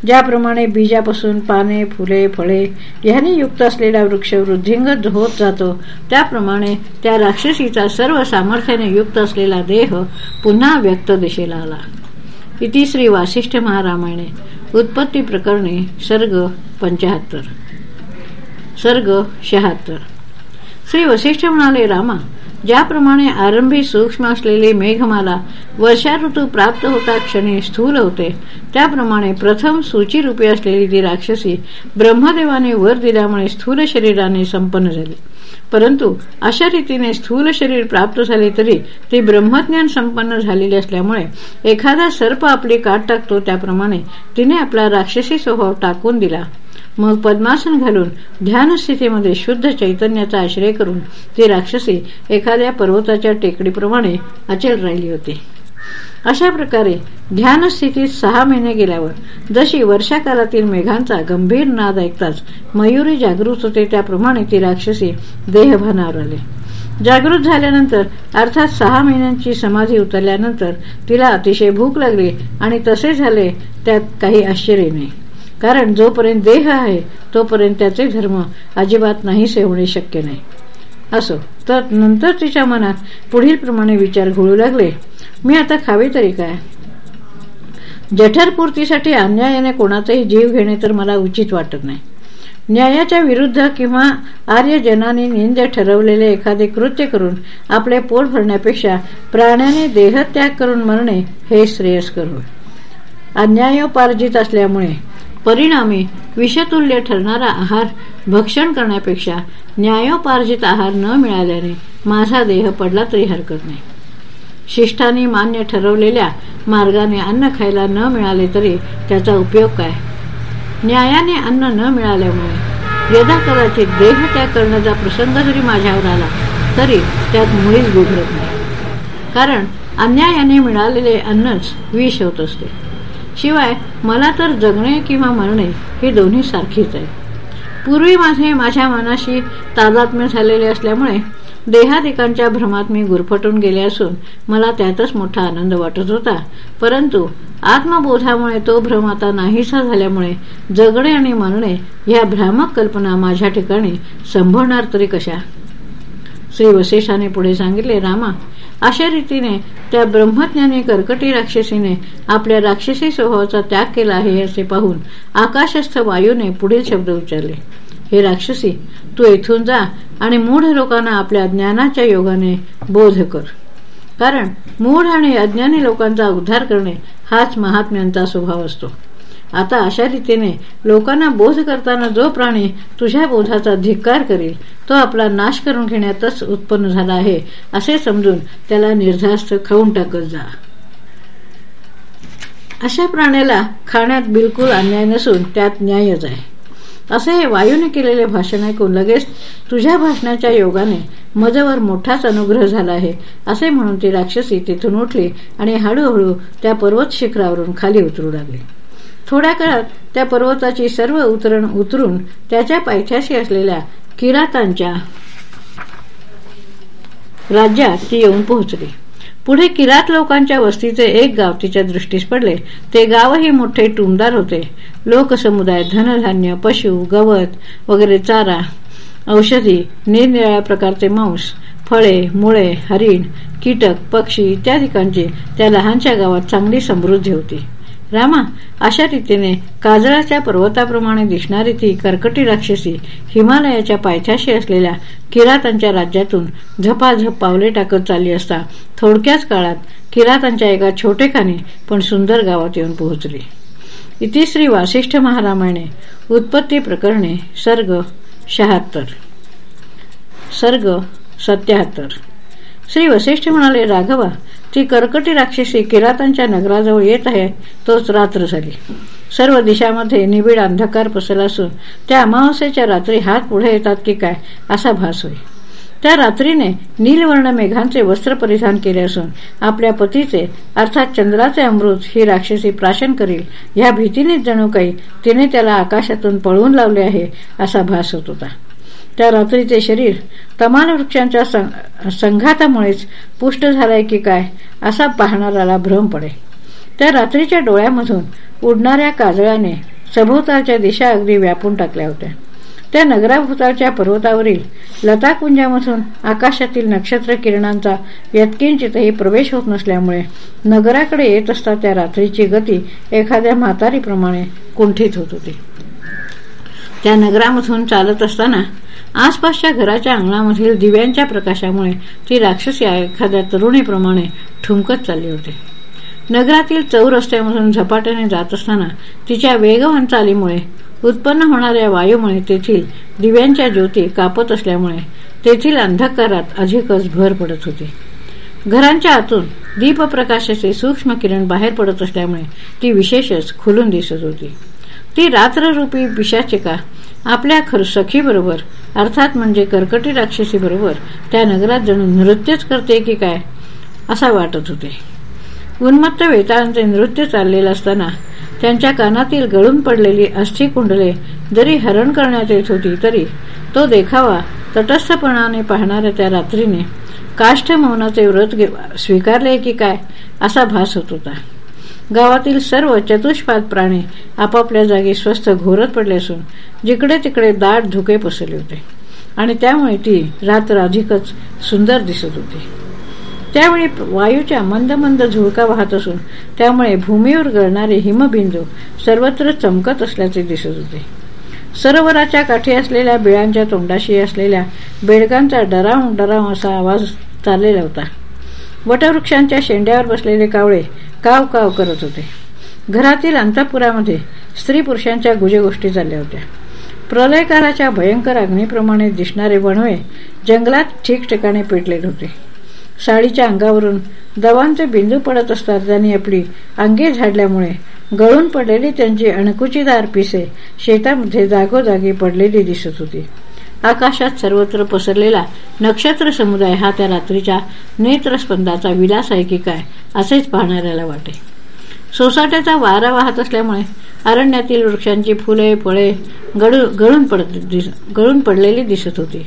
[SPEAKER 1] ज्याप्रमाणे बीजापासून पाने फुले फळे यांनी युक्त असलेला वृक्ष वृद्धिंगत होत जातो त्याप्रमाणे त्या राक्षसीचा सर्व सामर्थ्याने युक्त असलेला देह पुन्हा व्यक्त दिशेला आला. इति श्री वासिष्ठ महारामायणे उत्पत्ती प्रकरणे सर्ग पंचाहत्तर. सर्ग शहात्तर. श्री वसिष्ठ म्हणाले रामा ज्याप्रमाणे आरंभी सूक्ष्म असलेली मेघमाला वर्षा ऋतू प्राप्त होता क्षणी स्थूल होते. त्याप्रमाणे प्रथम सूचीरूपी असलेली ती राक्षसी ब्रह्मदेवाने वर दिल्यामुळे स्थूल शरीराने संपन्न झाली. परंतु अशा रीतीने स्थूल शरीर प्राप्त झाले तरी ती ब्रह्मज्ञान संपन्न झालेली असल्यामुळे एखादा सर्प आपली काट टाकतो त्याप्रमाणे तिने आपला राक्षसी स्वभाव टाकून दिला. मग पद्मासन घालून ध्यानस्थितीमध्ये शुद्ध चैतन्याचा आश्रय करून ती राक्षसी एखाद्या पर्वताच्या टेकडीप्रमाणे अचल राहिली होती. अशा प्रकारे ध्यानस्थितीत सहा महिने गेल्यावर जशी वर्षाकालातील मेघांचा गंभीर नाद ऐकताच मयुरी जागृत होते त्याप्रमाणे ती राक्षसी देहभानावर आले. जागृत झाल्यानंतर अर्थात सहा महिन्यांची समाधी उतरल्यानंतर तिला अतिशय भूक लागली आणि तसे झाले त्यात काही आश्चर्य नाही. कारण जोपर्यंत देह आहे तोपर्यंत त्याचे धर्म अजिबात नाहीसे होणे शक्य नाही. असो तर नंतर तिच्या मनात पुढील प्रमाणे विचार घोळू लागले. मी आता खावे तरी काय? जठरपूर्तीसाठी अन्यायाने कोणाचाही जीव घेणे तर मला उचित वाटत नाही. न्यायाच्या विरुद्ध किंवा आर्यजनाने निंद ठरवलेले एखादे कृत्य करून आपले पोट भरण्यापेक्षा प्राण्याने देहत्याग करून मरणे हे श्रेयस्कर होय. अन्यायोपार्जित असल्यामुळे परिणामी विषतुल्य ठरणारा आहार भक्षण करण्यापेक्षा न्यायोपार्जित आहार न मिळाल्याने माझा देह पडला तरी हरकत नाही. शिष्टाने मान्य ठरवलेल्या मार्गाने अन्न खायला न मिळाले तरी त्याचा उपयोग काय? न्यायाने अन्न न मिळाल्यामुळे यदा कदाचित देह त्याग करण्याचा प्रसंग जरी माझ्यावर आला तरी त्यात मुळीच बिघडत नाही. कारण अन्यायाने मिळालेले अन्नच विष होत असते. शिवाय मला तर जगणे किंवा मरणे हे दोन्ही सारखीच आहे. पूर्वी माझे माझ्या मनाशी तादात्म्य झालेले असल्यामुळे देहादिकांच्या भ्रमात मी गुरफटून गेले असून मला त्यातच मोठा आनंद वाटत होता. परंतु आत्मबोधामुळे तो भ्रम आता नाहीसा झाल्यामुळे जगणे आणि मरणे ह्या भ्रामक कल्पना माझ्या ठिकाणी संभवणार तरी कशा? श्री वशिष्ठाने पुढे सांगितले रामा अशा रीतीने त्या ब्रह्मज्ञानी कर्कटी राक्षसीने आपल्या राक्षसी स्वभावाचा त्याग केला आहे असे पाहून आकाशस्थ वायूने पुढील शब्द उच्चारले. हे राक्षसी तू येथून जा आणि मूढ लोकांना आपल्या ज्ञानाच्या योगाने बोध कर. कारण मूढ आणि अज्ञानी लोकांचा उद्धार करणे हाच महात्म्यांचा स्वभाव असतो. आता अशा रीतीने लोकांना बोध करताना जो प्राणी तुझ्या बोधाचा धिक्कार करेल तो आपला नाश करून घेण्यातच उत्पन्न झाला आहे असे समजून त्याला निर्धास्त खाऊन टाकत जा. अशा प्राण्याला खाण्यात बिलकुल अन्याय नसून त्यात न्यायच आहे. असे हे वायूने केलेले भाषण ऐकून लगेच तुझ्या भाषणाच्या योगाने मजवर मोठाच अनुग्रह झाला आहे असे म्हणून ती राक्षसी तिथून उठली आणि हळूहळू त्या पर्वत शिखरावरून खाली उतरू लागली. थोड्या काळात त्या पर्वताची सर्व उतरण उतरून त्याच्या पायथ्याशी असलेल्या किरातांच्या राज्यात ती येऊन पोहोचली. पुढे किरात लोकांच्या वस्तीचे एक गाव तिच्या दृष्टीस पडले. ते गावही मोठे टुमदार होते. लोकसमुदाय धनधान्य पशु गवत वगैरे चारा औषधी निरनिराळ्या प्रकारचे मांस फळे मुळे हरिण कीटक पक्षी इत्यादिकांची त्या लहानशा गावात चांगली समृद्धी होती. रामा अशा रीतीने काजळाच्या पर्वताप्रमाणे दिसणारी ती कर्कटी राक्षसी हिमालयाच्या पायथ्याशी असलेल्या किरातांच्या राज्यातून झपाझप पावले टाकत चालली असता थोडक्याच काळात किरातांच्या एका छोटेखानी पण सुंदर गावात येऊन पोहोचली. इति श्री वासिष्ठ महारामायणे उत्पत्ती प्रकरणे सर्ग शहात्तर. सर्ग सत्याहत्तर. श्री वसिष्ठ म्हणाले राघवा ती कर्कटी राक्षसी किरातांच्या नगराजवळ येत आहे तोच रात्र झाली. सर्व दिशामध्ये निबिड अंधकार पसरला असून त्या अमावस्येच्या रात्री हात पुढे येतात की काय असा भास होई त्या रात्रीने नीलवर्ण मेघांचे वस्त्र परिधान केले असून आपल्या पतीचे अर्थात चंद्राचे अमृत ही राक्षसी प्राशन करील. ह्या भीतीनेच जणू काही तिने त्याला आकाशातून पळवून लावले आहे असा भास होत होता. त्या रात्रीचे शरीर तमाल वृक्षांच्या संघातामुळेच पुष्ट झालाय की काय असा पाहणाऱ्याला भ्रम पडे त्या रात्रीच्या डोळ्यामधून उडणाऱ्या काजळाने सभोवतालच्या दिशा अगदी व्यापून टाकल्या होत्या. त्या नगराभोवतालच्या पर्वतावरील लताकुंजामधून आकाशातील नक्षत्र किरणांचा यत्किंचितही प्रवेश होत नसल्यामुळे नगराकडे येत असता त्या रात्रीची गती एखाद्या म्हातारीप्रमाणे कुंठित होत होती. त्या नगरामधून चालत असताना आसपासच्या घराच्या अंगणामधील दिव्यांच्या प्रकाशामुळे ती राक्षसी एखाद्या तरुणीप्रमाणे ठुमकत चालली होती. नगरातील चौरस्त्यामधून झपाट्याने जात असताना तिच्या वेगवान चालीमुळे उत्पन्न होणाऱ्या वायूमुळे तेथील दिव्यांच्या ज्योती कापत असल्यामुळे तेथील अंधकारात अधिकच भर पडत होती. घरांच्या आतून दीपप्रकाशाचे सूक्ष्म किरण बाहेर पडत असल्यामुळे ती विशेषच खुलून दिसत होती. ती रात्ररूपी पिशाचिका आपल्या खर सखीबरोबर अर्थात म्हणजे कर्कटी राक्षसी बरोबर त्या नगरात जणू नृत्यच करते की काय? असा वाटत होते. उन्मत्त वेताळांचे नृत्य चाललेलं असताना त्यांच्या कानातील गळून पडलेली अस्थि कुंडले जरी हरण करण्यात येत होती तरी तो देखावा तटस्थपणाने पाहणाऱ्या त्या रात्रीने काष्ठ मौनाचे व्रत स्वीकारले की काय? असा भास होत होता. गावातील सर्व चतुष्पाद प्राणी आपापल्या जागी स्वस्थ घोरत पडले असून जिकडे तिकडे दाट धुके पसरले होते. आणि त्यामुळे ती रात्र अधिकच सुंदर दिसत होती. त्यावेळी वायूच्या मंद मंद झुळका वाहत असून त्यामुळे भूमीवर गळणारे हिमबिंदू सर्वत्र चमकत असल्याचे दिसत होते. सरोवराच्या काठी असलेल्या बिळांच्या तोंडाशी असलेल्या बेडकांचा डराव डराव असा आवाज चाललेला होता. वटवृक्षांच्या शेंड्यावर बसलेले कावळे काव काव करत होते. घरातील अंतपुरामध्ये स्त्री पुरुषांच्या गुजेगोष्टी चालल्या होत्या. प्रलयकाराच्या भयंकर अग्नीप्रमाणे दिसणारे वणवे जंगलात ठिकठिकाणी पेटले होते. साडीच्या अंगावरून दवांचे बिंदू पडत असतात त्यांनी आपली अंगे झाडल्यामुळे गळून पडलेली त्यांची अणकुचीदार पिसे शेतामध्ये जागोजागी पडलेली दिसत होती. आकाशात सर्वत्र पसरलेला नक्षत्र समुदाय हा त्या रात्रीच्या नेत्रस्पंदाचा विलास आहे की काय असेच पाहणाऱ्याला वाटे. सोसाट्याचा वारा वाहत असल्यामुळे अरण्यातील वृक्षांची फुले फळे गळू गळून पडत गळून पडलेली दिसत होती.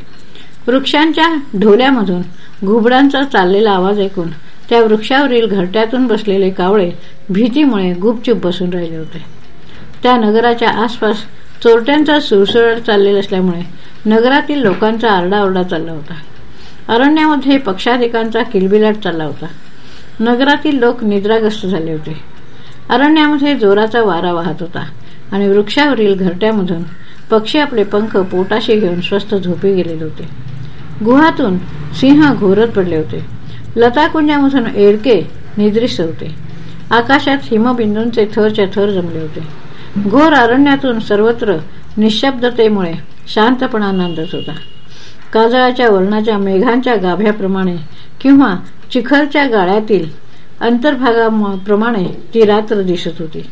[SPEAKER 1] वृक्षांच्या ढोल्यामधून घुबडांचा चाललेला आवाज ऐकून त्या वृक्षावरील घरट्यातून बसलेले कावळे भीतीमुळे गुपचूप बसून राहिले होते. त्या नगराच्या आसपास चोरट्यांचा सुळसुळ चाललेला असल्यामुळे नगरातील लोकांचा आरडाओरडा चालला होता. अरण्यामध्ये पक्षाधिकांचा किलबिलाट चालला होता. नगरातील लोक निद्राग्रस्त झाले होते. अरण्यामध्ये जोराचा वारा वाहत होता आणि वृक्षावरील घरट्यामधून पक्षी आपले पंख पोटाशी घेऊन स्वस्त झोपी गेलेले होते. गुहातून सिंह घोरत पडले होते. लताकुंजामधून एडके निद्रिस्त होते. आकाशात हिमबिंदूंचे थरच्या थर जमले होते. घोर अरण्यातून सर्वत्र निशब्दतेमुळे शांतपणा नांदत होता. काजळाच्या वर्णाच्या मेघांच्या गाभ्याप्रमाणे किंवा चिखलच्या गाळ्यातील अंतर्भागाप्रमाणे ती रात्र दिसत होती.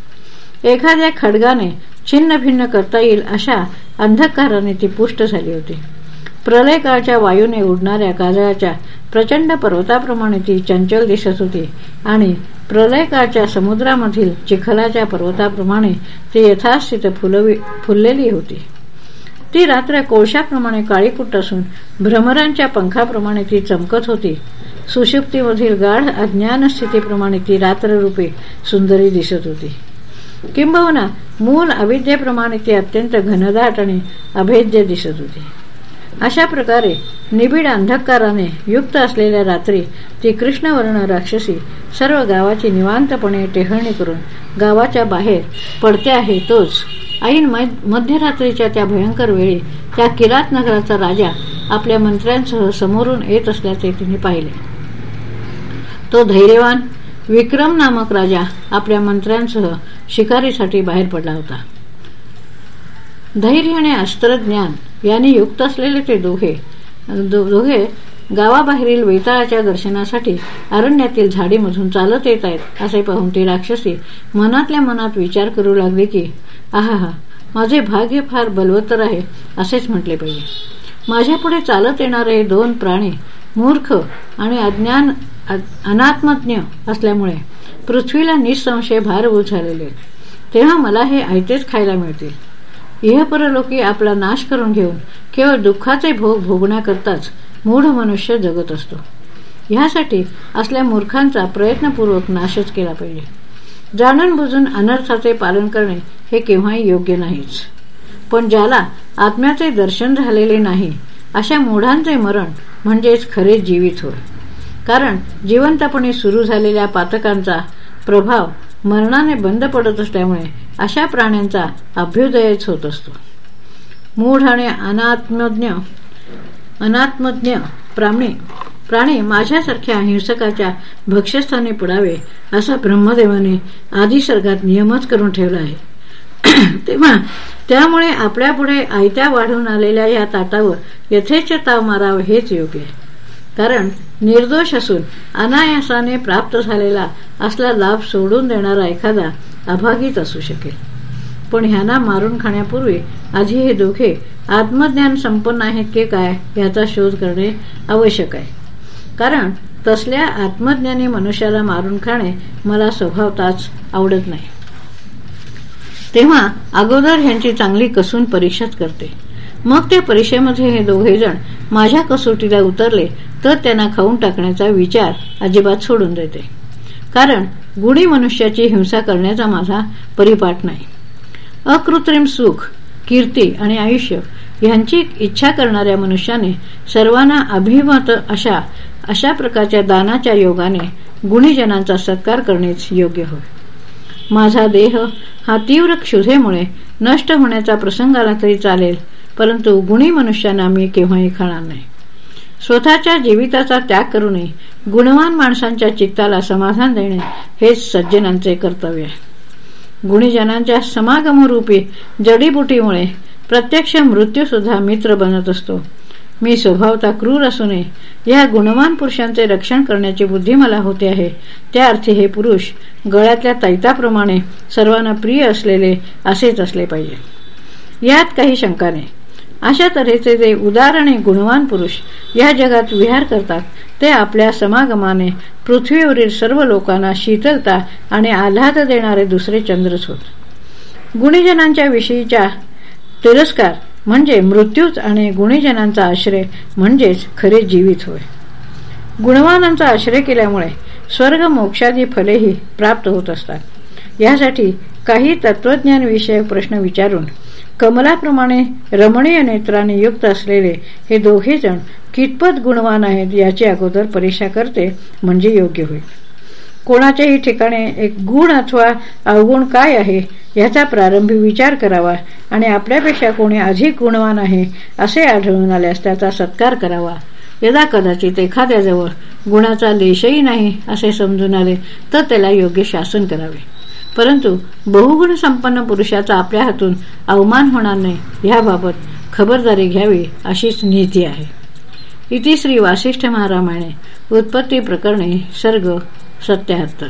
[SPEAKER 1] एखाद्या खडगाने छिन्न भिन्न करता येईल अशा अंधकाराने ती पुष्ट झाली होती. प्रलय काळच्या वायूने उडणाऱ्या काजळाच्या प्रचंड पर्वताप्रमाणे ती चंचल दिसत होती आणि प्रलय काळच्या समुद्रामधील चिखलाच्या पर्वताप्रमाणे ती यथास्थित फुललेली होती. ती रात्र कोळशाप्रमाणे काळीकुट असून भ्रमरांच्या पंखाप्रमाणे ती चमकत होती. सुषुप्तीमधील गाढ अज्ञान स्थितीप्रमाणे ती रात्ररूपी सुंदरी दिसत होती. किंबहुना मूल अविद्येप्रमाणे ती अत्यंत घनदाट आणि अभेद्य दिसत होती. अशा प्रकारे निबिड अंधकाराने युक्त असलेल्या रात्री ती कृष्णवर्ण राक्षसी सर्व गावाची निवांतपणे टेहळणी करून गावाच्या बाहेर पडते आहे तोच ऐन मध्यरात्रीच्या त्या भयंकर वेळी त्या किरात नगराचा राजा आपल्या मंत्र्यांसह समोरून येत असल्याचे तिने पाहिले. तो धैर्यवान विक्रम नामक राजा आपल्या मंत्र्यांसह शिकारीसाठी बाहेर पडला होता. धैर्य आणि अस्त्रज्ञान यांनी युक्त असलेले ते दोघे दोघे गावाबाहेरील वेताळाच्या दर्शनासाठी अरण्यातील झाडीमधून चालत येत आहेत असे पाहून ती राक्षसी मनातल्या मनात विचार करू लागली की आहा माझे भाग्य फार बलवत्तर आहे असेच म्हटले पाहिजे माझ्यापुढे चालत येणारे दोन प्राणी मूर्ख आणि अज्ञान अनात्मज्ञ असल्यामुळे पृथ्वीला निसंशय भारभूत झालेले तेव्हा मला हे ऐतेच खायला मिळतील. इहपरलोकी आपला नाश करून घेऊन केवळ दुःखाचे भोग भोगण्याकरताच मूढ मनुष्य जगत असतो. ह्यासाठी असल्या मूर्खांचा प्रयत्नपूर्वक नाशच केला पाहिजे. जाणून बुजून अनर्थाचे पालन करणे हे केव्हाही योग्य नाहीच. पण ज्याला आत्म्याचे दर्शन झालेले नाही अशा मूढांचे मरण म्हणजेच खरे जीवित होय. कारण जिवंतपणे सुरू झालेल्या पातकांचा प्रभाव मरणाने बंद पडत असल्यामुळे अशा प्राण्यांचा अभ्युदयच होत असतो. मूढ आणि अनात्मज्ञ अनात्मज्ञ प्राणी प्राणी माझ्यासारख्या हिंसकाच्या भक्ष्यस्थानी पडावे असा ब्रह्मदेवाने आदिसर्गात नियमच करून ठेवला आहे. तेव्हा त्यामुळे आपल्यापुढे आयत्या वाढून आलेल्या या ताटावर यथेच ताव मारावं हेच योग्य आहे. कारण निर्दोष असून अनायासाने प्राप्त झालेला असला लाभ सोडून देणारा एखादा अभागीच असू शकेल. पण ह्यांना मारून खाण्यापूर्वी आधी हे दोघे आत्मज्ञान संपन्न आहेत की काय याचा शोध करणे आवश्यक आहे. कारण तसल्या आत्मज्ञानी मनुष्याला मारून खाणे मला स्वभावताच आवडत नाही. तेव्हा अगोदर ह्यांची चांगली कसून परीक्षाच करते. मग त्या परीक्षेमध्ये हे दोघे जण माझ्या कसोटीला उतरले तर त्यांना खाऊन टाकण्याचा विचार अजिबात सोडून देते. कारण गुढी मनुष्याची हिंसा करण्याचा माझा परिपाठ नाही. अकृत्रिम सुख कीर्ती आणि आयुष्य यांची इच्छा करणाऱ्या मनुष्याने सर्वांना अभिमत अशा अशा प्रकारच्या दानाच्या योगाने गुणीजनांचा सत्कार करणेच योग्य होय. माझा देह हा तीव्र क्षुधेमुळे नष्ट होण्याचा प्रसंग आला तरी चालेल परंतु गुणी मनुष्यांना मी केव्हाही खाणार नाही. स्वतःच्या जीविताचा त्याग करू नये. गुणवान माणसांच्या चित्ताला समाधान देणे हेच सज्जनांचे कर्तव्य आहे. गुणीजनांच्या समागमरूपी जडीबुटीमुळे प्रत्यक्ष मृत्यू सुद्धा मित्र बनत असतो. मी स्वभावता क्रूर असू नये. या गुणवान पुरुषांचे रक्षण करण्याची बुद्धी मला होते आहे. त्या अर्थी हे पुरुष गळ्यातल्या तैताप्रमाणे सर्वांना प्रिय असलेले असेच असले पाहिजे. यात काही शंका नाही. अशा तऱ्हेचे जे उदार आणि गुणवान पुरुष या जगात विहार करतात. ते आपल्या समागमाने पृथ्वीवरील सर्व लोकांना शीतलता आणि आल्हाद देणारे दुसरे चंद्रच होत गुणीजनांच्या विषयीच्या तिरस्कार म्हणजे मृत्यूच आणि गुणीजनांचा आश्रय म्हणजेच खरे जीवित होय. गुणवानांचा आश्रय केल्यामुळे स्वर्ग मोक्षादी फलेही प्राप्त होत असतात. यासाठी काही तत्वज्ञान विषयक प्रश्न विचारून कमलाप्रमाणे रमणीय नेत्राने युक्त असलेले हे दोघे जण कितपत गुणवान आहेत याची अगोदर परीक्षा करते म्हणजे योग्य होईल. कोणाच्याही ठिकाणी एक गुण अथवा अवगुण काय आहे याचा प्रारंभी विचार करावा आणि आपल्यापेक्षा कोणी अधिक गुणवान आहे असे आढळून आल्यास त्याचा सत्कार करावा. यदा कदाचित एखाद्याजवळ गुणाचा लेशही नाही असे समजून आले तर त्याला योग्य शासन करावे. परंतु बहुगुण संपन्न पुरुषाचा आपल्या हातून अवमान होणार नाही याबाबत खबरदारी घ्यावी अशीच नीती आहे. इति श्री वासिष्ठ महारामाने उत्पत्ती प्रकरणे सर्ग सत्याहत्तर.